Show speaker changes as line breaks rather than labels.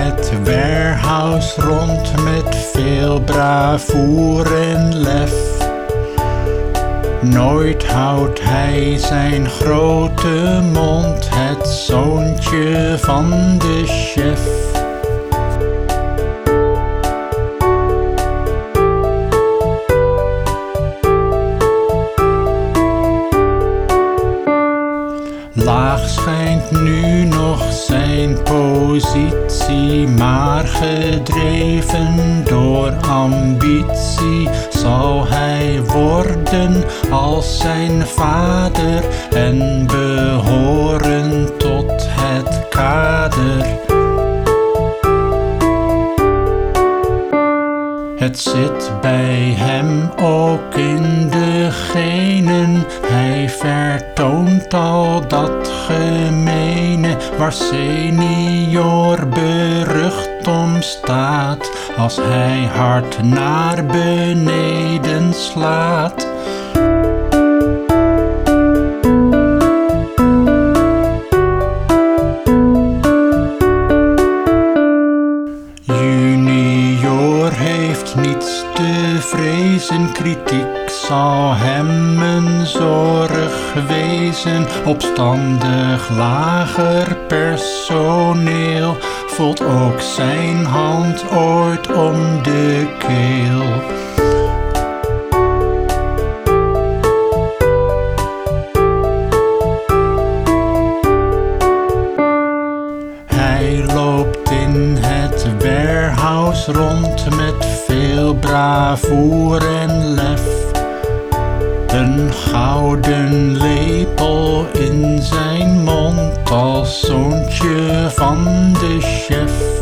het warehouse rond met veel bravoer en lef. Nooit houdt hij zijn grote mond, het zoontje van de chef. Laag schijnt nu nog zijn positie, maar gedreven door ambitie zal hij worden als zijn vader en behoren tot het kader. Het zit bij hem ook in de genen. Hij vertoont al dat gemene waar senior berucht om staat. Als hij hard naar beneden slaat. Vrezen, kritiek zal hem een zorg wezen. Opstandig lager personeel voelt ook zijn hand ooit om de keel. Hij loopt in het warehouse rond met veel bravoer en lef. Een gouden lepel in zijn mond als zoontje van de chef.